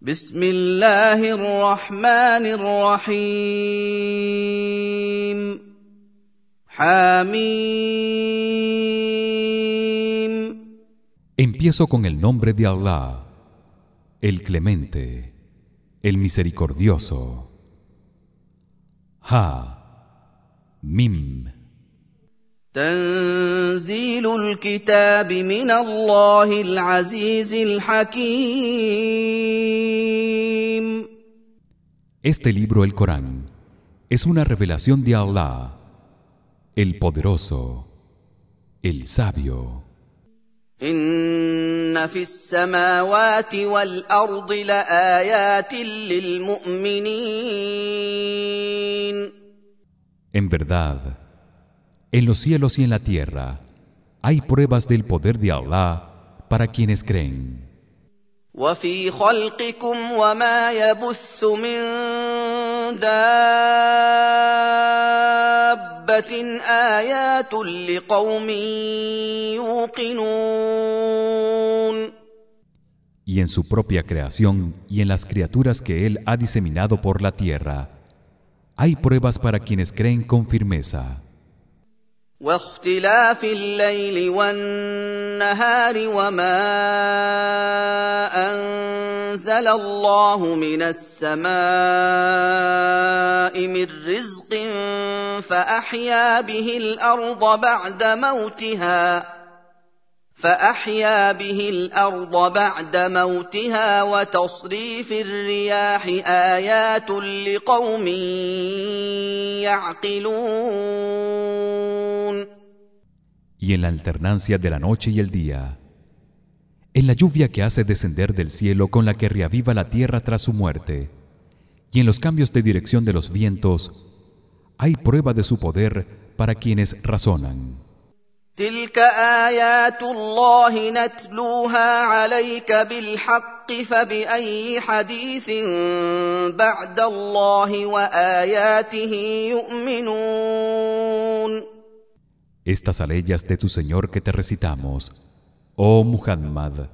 بسم الله الرحمن الرحيم حميم Empiezo con el nombre de Allah, el Clemente, el Misericordioso. Ha Mim تنزيل الكتاب من الله العزيز الحكيم Este libro, el Corán, es una revelación de Allah, el Poderoso, el Sabio. ان في السماوات والارض لايات للمؤمنين En verdad, en los cielos y en la tierra hay pruebas del poder de Allah para quienes creen. وفي خلقكم وما يبث من دابه ايات لقوم يوقنون Y en su propia creación y en las criaturas que él ha diseminado por la tierra hay pruebas para quienes creen con firmeza. واختلاف الليل والنهار وما أنزل الله من السماء من رزق فأحيا به الأرض بعد موتها فأحيا به الأرض بعد موتها وتصريف الرياح آيات لقوم يعقلون y en la alternancia de la noche y el día. En la lluvia que hace descender del cielo con la que reaviva la tierra tras su muerte y en los cambios de dirección de los vientos hay prueba de su poder para quienes razonan Estas aleyas de tu Señor que te recitamos, oh Muhammad,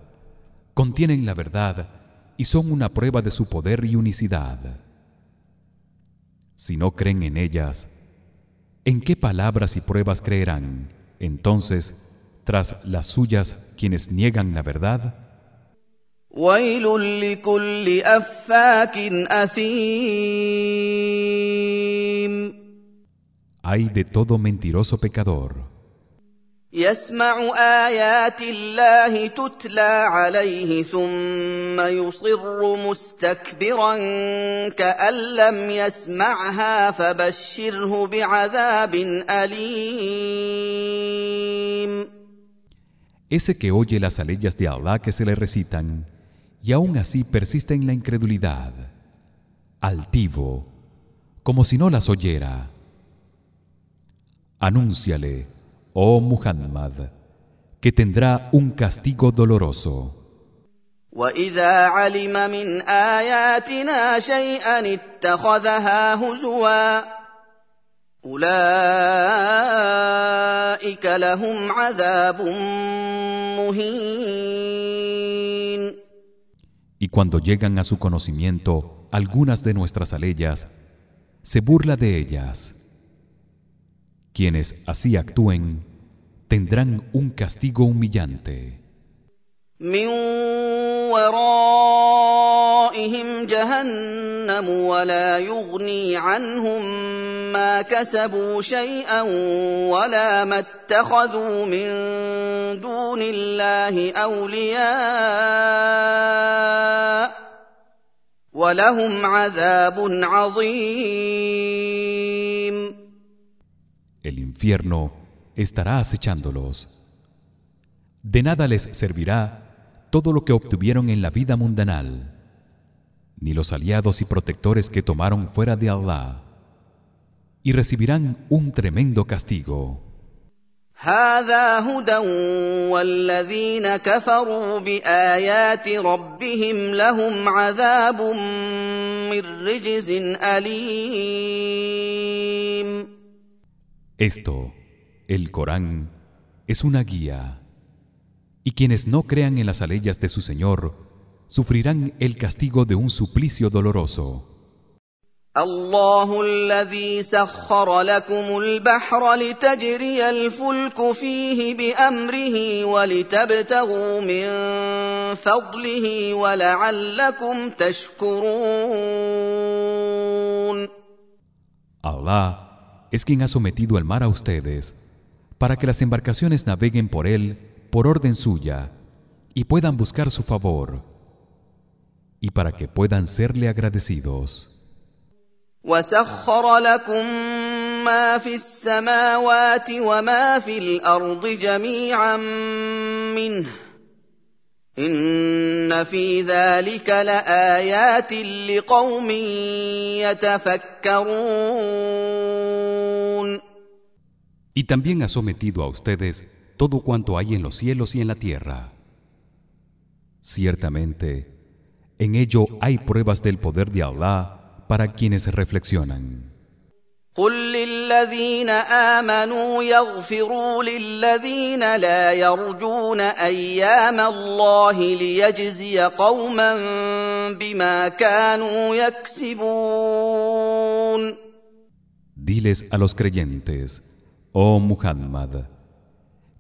contienen la verdad y son una prueba de su poder y unicidad. Si no creen en ellas, ¿en qué palabras y pruebas creerán? Entonces, tras las suyas quienes niegan la verdad, hay de todo mentiroso pecador يسمع ايات الله تتلى عليه ثم يصر مستكبرا كان لم يسمعها فبشره بعذاب اليم ese que oye las aleyas de Allah que se le recitan y aún así persiste en la incredulidad altivo como si no las oyera anúnciale oh Muhammad que tendrá un castigo doloroso واذا علم من اياتنا شيئا اتخذها هزوا اولئك لهم عذاب مهين y cuando llegan a su conocimiento algunas de nuestras aleyas se burla de ellas quienes así actúen tendrán un castigo humillante el infierno estará acechándolos. De nada les servirá todo lo que obtuvieron en la vida mundanal ni los aliados y protectores que tomaron fuera de Allah y recibirán un tremendo castigo Esto, el Corán, es una guía, y quienes no crean en las aleyas de su Señor sufrirán el castigo de un suplicio doloroso الله الذي سخر لكم البحر لتجري الفلك فيه بامره ولتبتغوا من فضله ولعلكم تشكرون Allah es quien ha sometido el mar a ustedes para que las embarcaciones naveguen por él por orden suya y puedan buscar su favor y para que puedan serle agradecidos. وسخر لكم ما في السماوات وما في الارض جميعا منه ان في ذلك لايات لقوم يتفكرون Y también ha sometido a ustedes todo cuanto hay en los cielos y en la tierra. Ciertamente, en ello hay pruebas del poder de Allah para quienes reflexionan. قل للذين آمنوا يغفروا للذين لا يرجون أيام الله ليجزي قوما بما كانوا يكسبون Diles a los creyentes, oh Muhammad,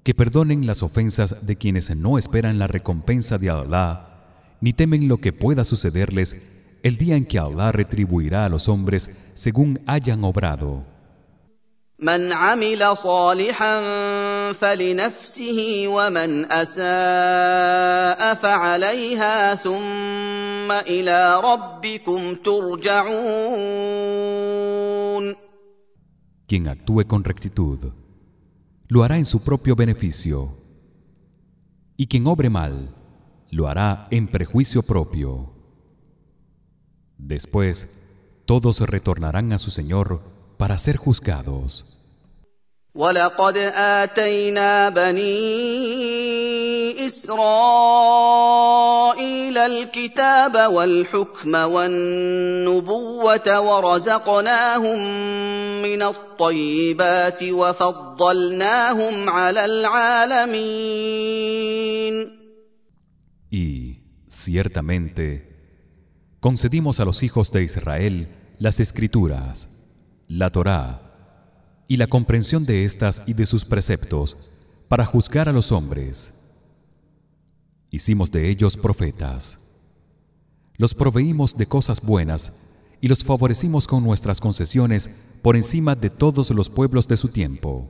que perdonen las ofensas de quienes no esperan la recompensa de Allah ni temen lo que pueda sucederles el día en que Allah retribuirá a los hombres según hayan obrado. من عمل صالحا فلنفسه ومن اساء فعليها ثم الى ربكم ترجعون Quien actúe con rectitud lo hará en su propio beneficio y quien obre mal lo hará en prejuicio propio. Después todos retornarán a su Señor para ser juzgados. ولقد آتينا بني إسرائيل الكتاب والحكم والنبوة ورزقناهم من الطيبات وفضلناهم على العالمين. Y ciertamente concedimos a los hijos de Israel las escrituras, la Torá y la comprensión de estas y de sus preceptos para juzgar a los hombres. Hicimos de ellos profetas. Los proveímos de cosas buenas y los favorecimos con nuestras concesiones por encima de todos los pueblos de su tiempo.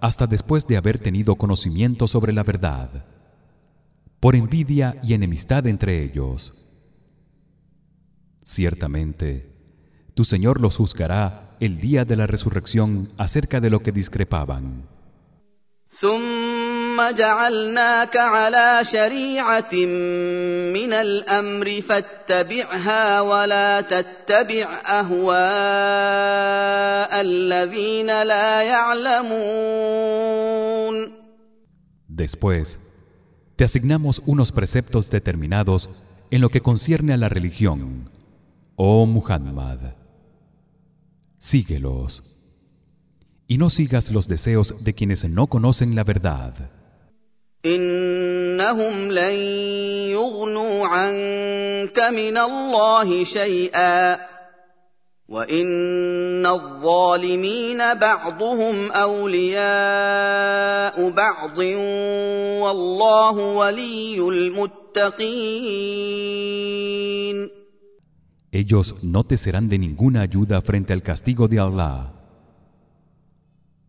hasta después de haber tenido conocimiento sobre la verdad por envidia y enemistad entre ellos. Ciertamente tu señor los juzgará el día de la resurrección acerca de lo que discrepaban ثم جعلناك على شريعه من الامر فاتبعها ولا تتبع اهواء الذين لا يعلمون Después te asignamos unos preceptos determinados en lo que concierne a la religión oh Muhammad síguelos y no sigas los deseos de quienes no conocen la verdad. إنهم لن يغنوا عنك من الله شيئا وإن الظالمين بعضهم أولياء بعض والله ولي المتقين Ellos no te serán de ninguna ayuda frente al castigo de Allah.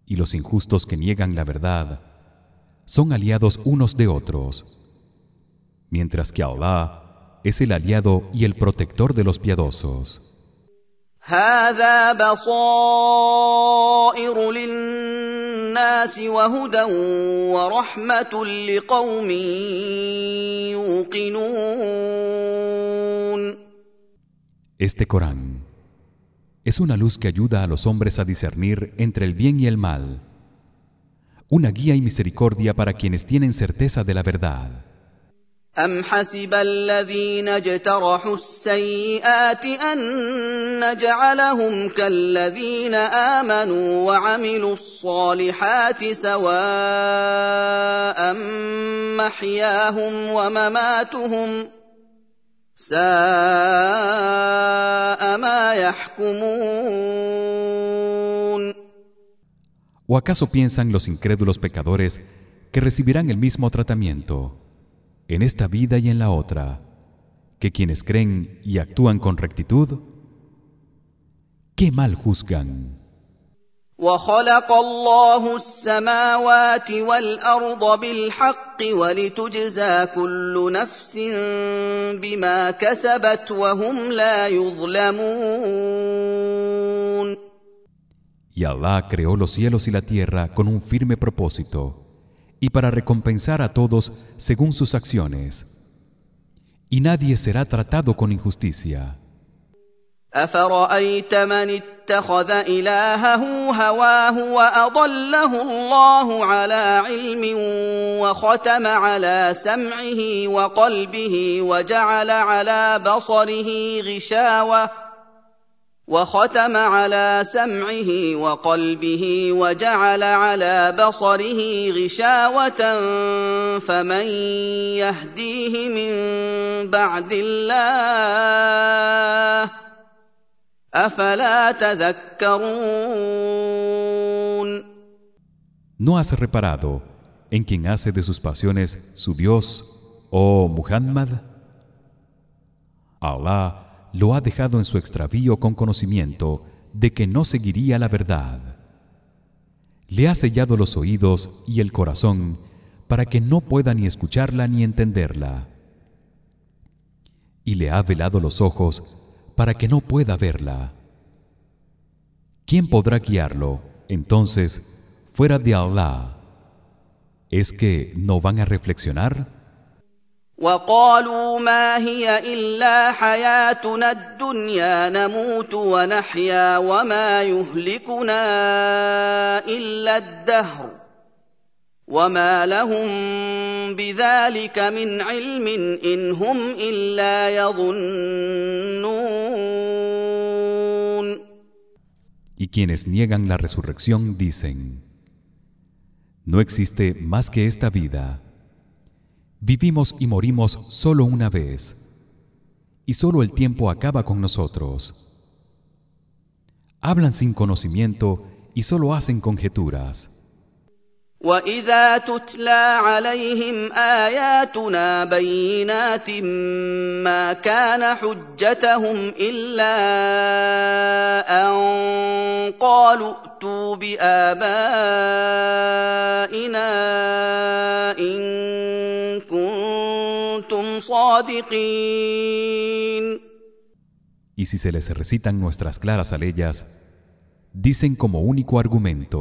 y los injustos que niegan la verdad son aliados unos de otros mientras que Allah es el aliado y el protector de los piadosos هذا بصائر للناس وهدى ورحمه لقوم يوقنون Este Corán es una luz que ayuda a los hombres a discernir entre el bien y el mal, una guía y misericordia para quienes tienen certeza de la verdad. أم حسب الذين اجترحوا السيئات أن نجعلهم كالذين آمنوا وعملوا الصالحات سواء محياهم ومماتهم ساء ما يحكمون ¿O acaso piensan los incrédulos pecadores que recibirán el mismo tratamiento? en esta vida y en la otra que quienes creen y actúan con rectitud qué mal juzgan وخلق الله السماوات والارض بالحق ولتجزى كل نفس بما كسبت وهم لا يظلمون Y Allah creó los cielos y la tierra con un firme propósito y para recompensar a todos según sus acciones. Y nadie será tratado con injusticia وختم على سمعه وقلبه وجعل على بصره غشاوة فمن يهديه من بعد الله أفلا تذكرون ¿No has reparado en quien hace de sus pasiones su Dios, oh Muhammad? Allah lo ha dejado en su extravío con conocimiento de que no seguiría la verdad. Le ha sellado los oídos y el corazón para que no pueda ni escucharla ni entenderla. Y le ha velado los ojos para que no pueda verla. ¿Quién podrá guiarlo entonces fuera de Allah? ¿Es que no van a reflexionar? وقالوا ما هي إلا حياتنا الدنيا نموت ونحيا وما يهلكنا إلا الدهر. وما لهم بذلك من علم إن هم إلا يظنون. Y quienes niegan la resurrección dicen No existe más que esta vida Vivimos y morimos solo una vez, y solo el tiempo acaba con nosotros. Hablan sin conocimiento y solo hacen conjeturas. واذا تتلى عليهم اياتنا بينات ما كان حجتهم الا ان قالوا ائتوا بابائنا ان كنتم صادقين Y si se les recitan nuestras claras aleyas, dicen como único argumento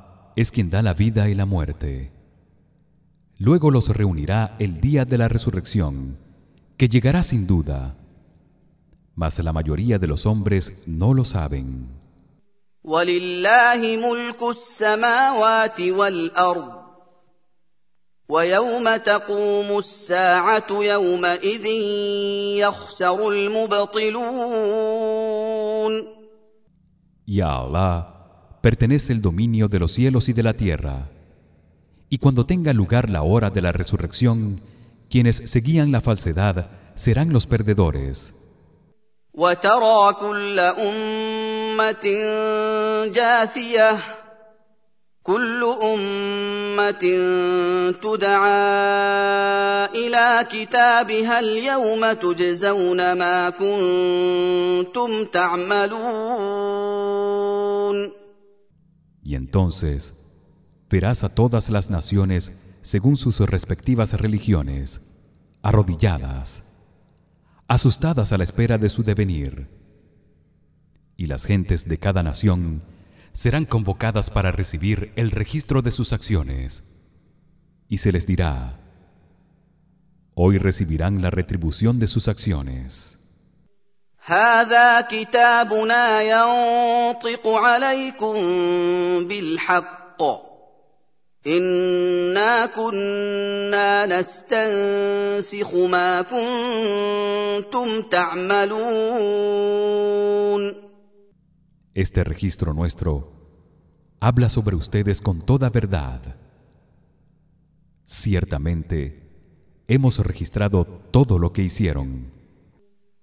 es quien da la vida y la muerte. Luego los reunirá el día de la resurrección, que llegará sin duda. Mas la mayoría de los hombres no lo saben. Y a Allah pertenece el dominio de los cielos y de la tierra. Y cuando tenga lugar la hora de la resurrección, quienes seguían la falsedad serán los perdedores. وترى كل امه جاثيه كل امه تدعى الى كتابها اليوم تجزون ما كنتم تعملون y entonces verás a todas las naciones según sus respectivas religiones arrodilladas asustadas a la espera de su devenir. Y las gentes de cada nación serán convocadas para recibir el registro de sus acciones. Y se les dirá hoy recibirán la retribución de sus acciones هذا كتابنا ينطق عليكم بالحق انا كنا نستنسخ ما كنتم تعملون Este registro nuestro habla sobre ustedes con toda verdad. Ciertamente hemos registrado todo lo que hicieron.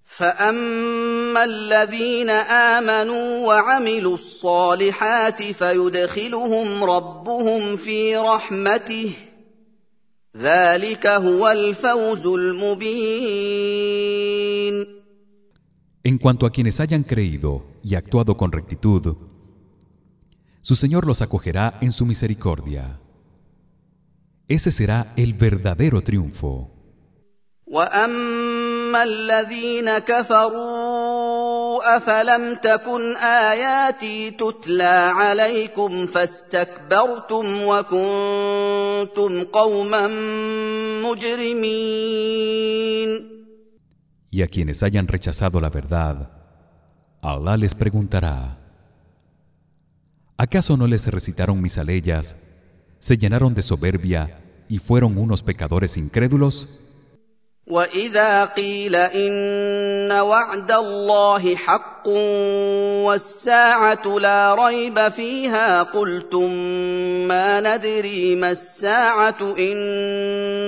فاما الذين امنوا وعملوا الصالحات فيدخلهم ربهم في رحمته ذلك هو الفوز المبين En cuanto a quienes hayan creído y actuado con rectitud, su Señor los acogerá en su misericordia. Ese será el verdadero triunfo. واما الذين كفروا افلم تكن اياتي تتلى عليكم فاستكبرتم وكنتم قوما مجرمين Y a quienes hayan rechazado la verdad, Allah les preguntará: ¿Acaso no les recitaron mis aleyas, se llenaron de soberbia y fueron unos pecadores incrédulos? واذا قيل ان وعد الله حق والساعة لا ريب فيها قلتم ما ندري ما الساعة ان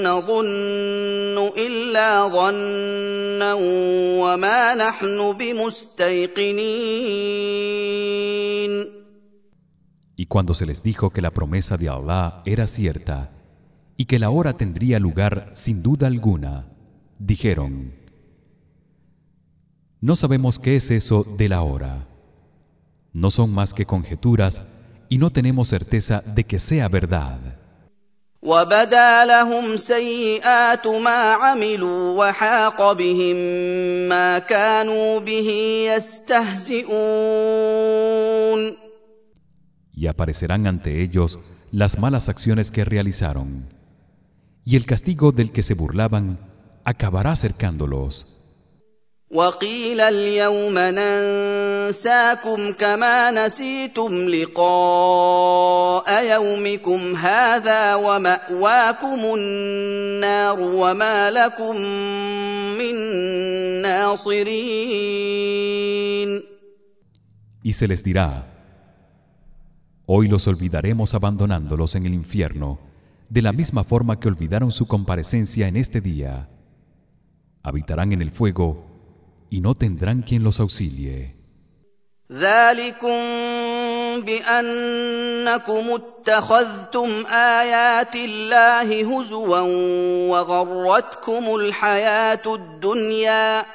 نظن الا ظنا وما نحن بمستيقنين Y cuando se les dijo que la promesa de Allah era cierta y que la hora tendría lugar sin duda alguna, dijeron: No sabemos qué es eso de la hora. No son más que conjeturas y no tenemos certeza de que sea verdad. وبدا لهم سيئات ما عملوا وحاق بهم ما كانوا به يستهزئون Y aparecerán ante ellos las malas acciones que realizaron. Y el castigo del que se burlaban acabará cercándolos. Y se les dirá Hoy los olvidaremos abandonándolos en el infierno de la misma forma que olvidaron su comparecencia en este día habitarán en el fuego y no tendrán quien los auxilie. Zalikum biannakum ittakhadhtum ayati Allahi huzwan wa gharratkum alhayatu ad-dunya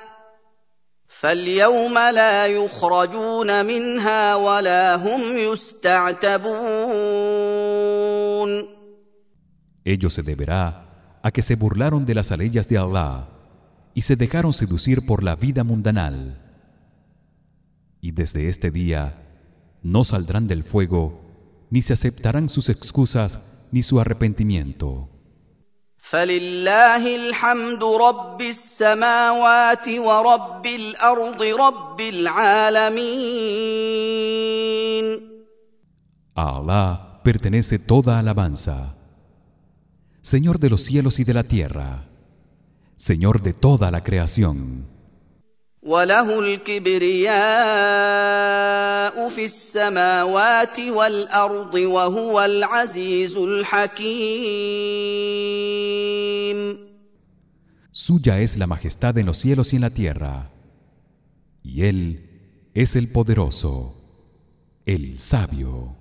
falyawma la yukhrajun minha wa la hum yusta'tabun Ello se deberá a que se burlaron de las alejas de Allah y se dejaron seducir por la vida mundanal. Y desde este día no saldrán del fuego, ni se aceptarán sus excusas ni su arrepentimiento. A Alá pertenece toda alabanza, Señor de los cielos y de la tierra. Señor de toda la creación. وله الكبرياء في السماوات والارض وهو العزيز الحكيم Suya es la majestad en los cielos y en la tierra. y él es el poderoso el sabio